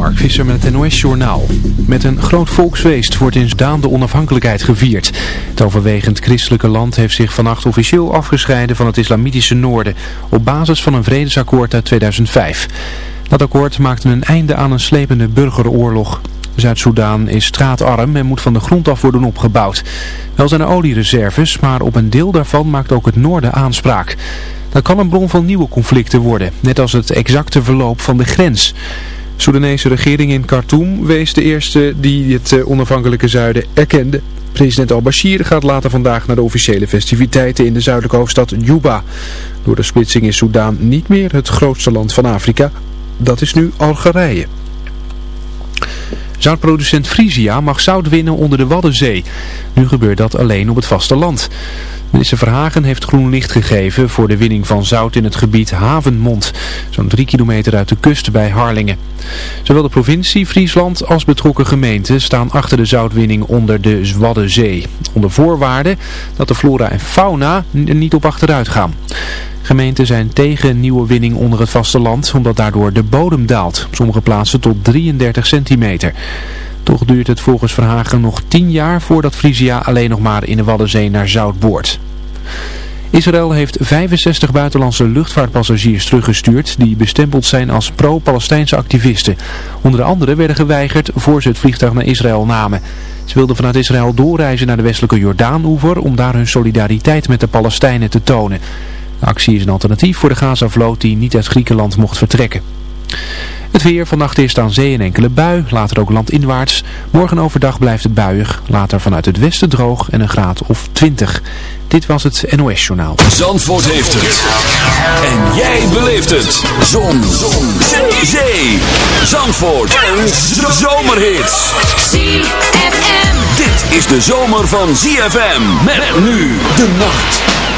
Mark Visser met het NOS-journaal. Met een groot volksfeest wordt in Sudan de onafhankelijkheid gevierd. Het overwegend christelijke land heeft zich vannacht officieel afgescheiden van het islamitische noorden... op basis van een vredesakkoord uit 2005. Dat akkoord maakte een einde aan een slepende burgeroorlog. Zuid-Soedan is straatarm en moet van de grond af worden opgebouwd. Wel zijn er oliereserves, maar op een deel daarvan maakt ook het noorden aanspraak. Dat kan een bron van nieuwe conflicten worden, net als het exacte verloop van de grens. Soedanese regering in Khartoum wees de eerste die het eh, onafhankelijke zuiden erkende. President al-Bashir gaat later vandaag naar de officiële festiviteiten in de zuidelijke hoofdstad Juba. Door de splitsing is Soedan niet meer het grootste land van Afrika. Dat is nu Algerije. Zoutproducent Frisia mag zout winnen onder de Waddenzee. Nu gebeurt dat alleen op het vasteland. Minister Verhagen heeft groen licht gegeven voor de winning van zout in het gebied Havenmond, zo'n drie kilometer uit de kust bij Harlingen. Zowel de provincie Friesland als betrokken gemeenten staan achter de zoutwinning onder de Waddenzee. Onder voorwaarde dat de flora en fauna er niet op achteruit gaan. Gemeenten zijn tegen nieuwe winning onder het vasteland, omdat daardoor de bodem daalt. Op sommige plaatsen tot 33 centimeter. Toch duurt het volgens Verhagen nog 10 jaar voordat Frisia alleen nog maar in de Waddenzee naar zout boort. Israël heeft 65 buitenlandse luchtvaartpassagiers teruggestuurd die bestempeld zijn als pro-Palestijnse activisten. Onder andere werden geweigerd voor ze het vliegtuig naar Israël namen. Ze wilden vanuit Israël doorreizen naar de westelijke Jordaan-oever om daar hun solidariteit met de Palestijnen te tonen. De actie is een alternatief voor de Gaza-vloot die niet uit Griekenland mocht vertrekken. Het weer vannacht is aan zee een enkele bui, later ook landinwaarts. Morgen overdag blijft het buiig, later vanuit het westen droog en een graad of 20. Dit was het NOS Journaal. Zandvoort heeft het. En jij beleeft het. Zon. Zon. Zee. Zee. Zandvoort. Een zomerhit. ZFM. Dit is de zomer van ZFM. Met nu de nacht.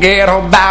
get her.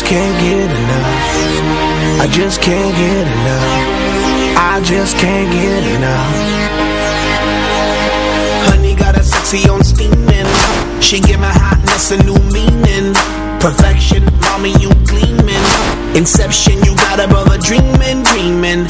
Just can't get enough. I just can't get enough. I just can't get enough. Honey got a sexy on steaming. She give my hotness a new meaning. Perfection, mommy you gleaming. Inception, you got a brother dreaming, dreaming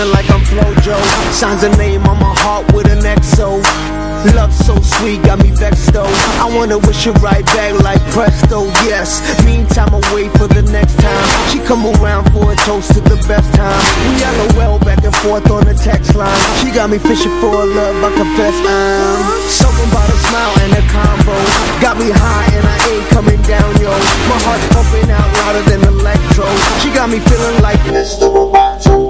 got like I'm Flojo. Signs a name on my heart with an XO Love so sweet, got me vexed though. I wanna wish it right back like presto, yes. Meantime, I wait for the next time. She come around for a toast to the best time. We LOL back and forth on the text line. She got me fishing for love, I confess I'm Something about a smile and a combo. Got me high and I ain't coming down, yo. My heart's pumping out louder than electro. She got me feeling like Mr. Roboto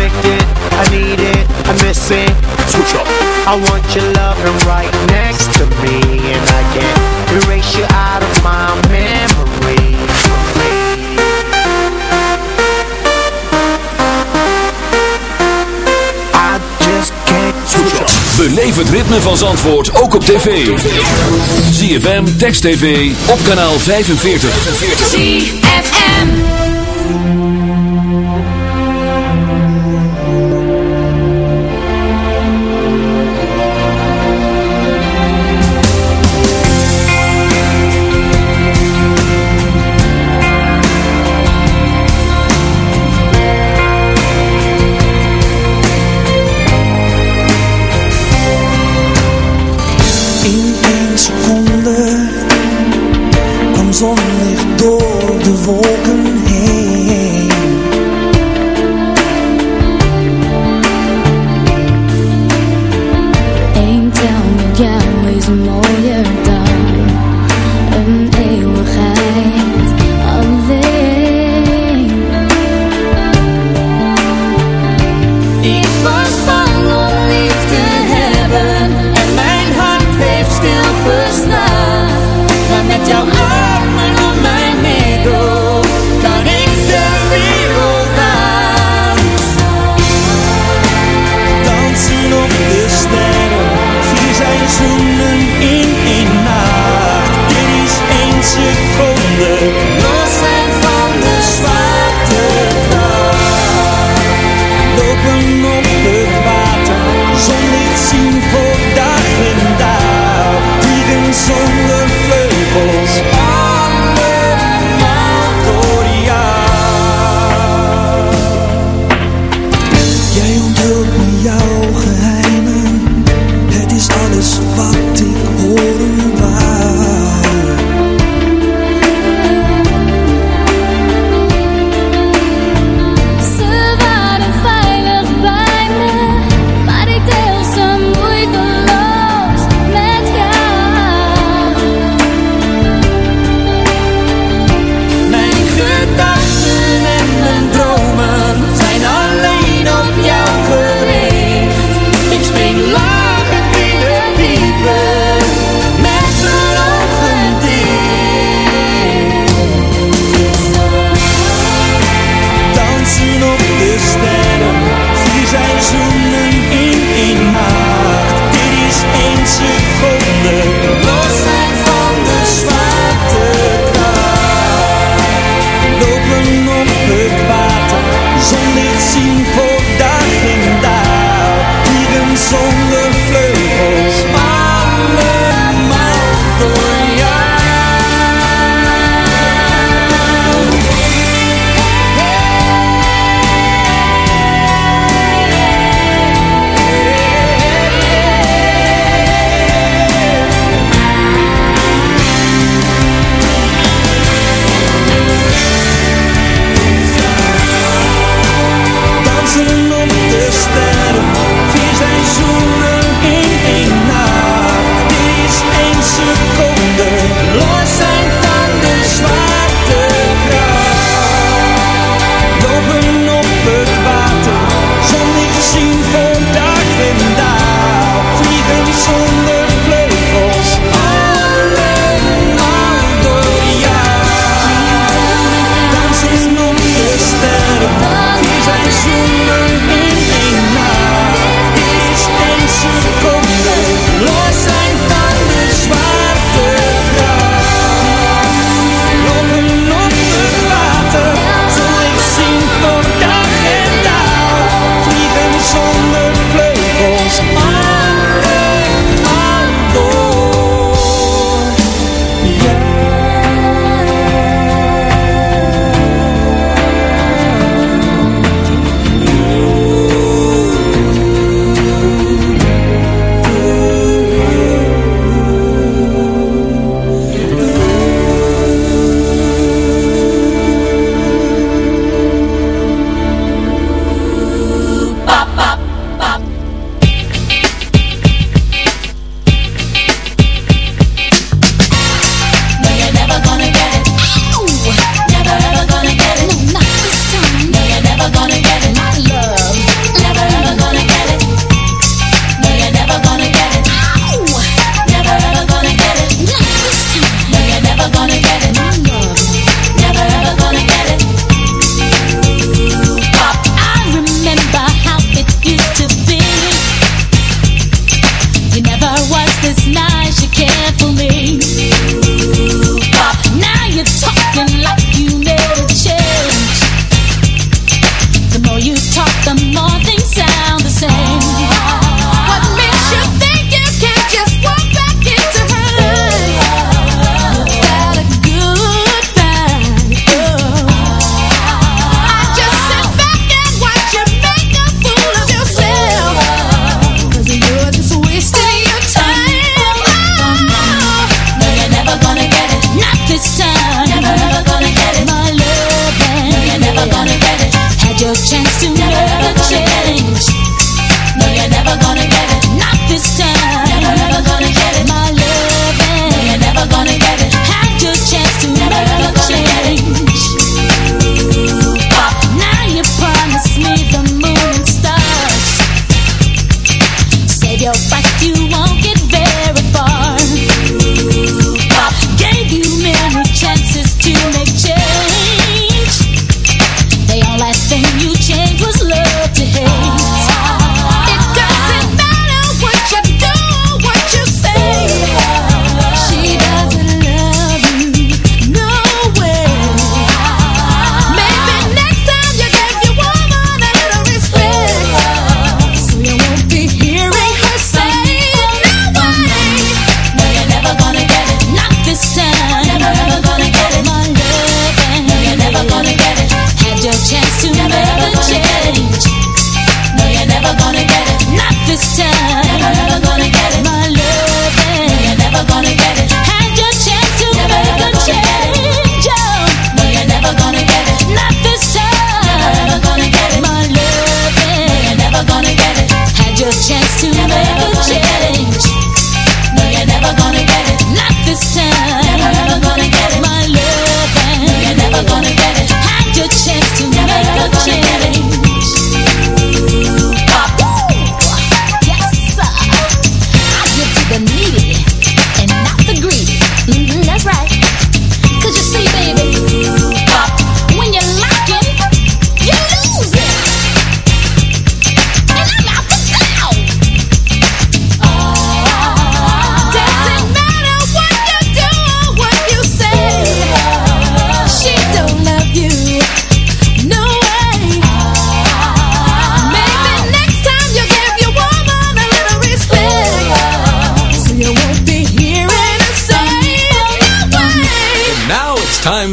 Afflicted, I need it, I miss it. Switch up. I want your loving right next to me, and I can't erase you out of my memory. I just can't Switch up. Beleef het ritme van Zandvoort ook op tv. ZFM, Text TV, op kanaal 45. ZFM.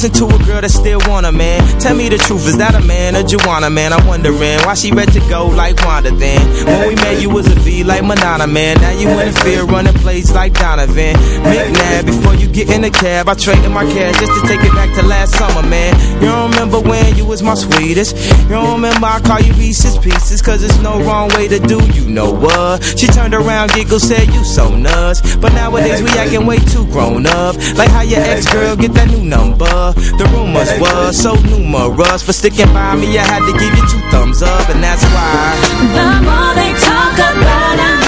listen to a girl that still want a man. Tell me the truth, is that a man? you wanna, man. I'm wondering why she ready to go like Wanda then. When we met, you was a V like Madonna, man. Now you in the running plays like Donovan. McNabb, before you get in the cab, I traded my cash just to take it back to last summer, man. You don't remember when you was my sweetest. You don't remember I call you Reese's Pieces, cause it's no wrong way to do you know what. She turned around, giggled, said, You so nuts. But nowadays, we acting way too grown up. Like how your ex girl get that new number. The rumors was so numerous for sticking by me I had to give you two thumbs up, and that's why. The more they talk about it.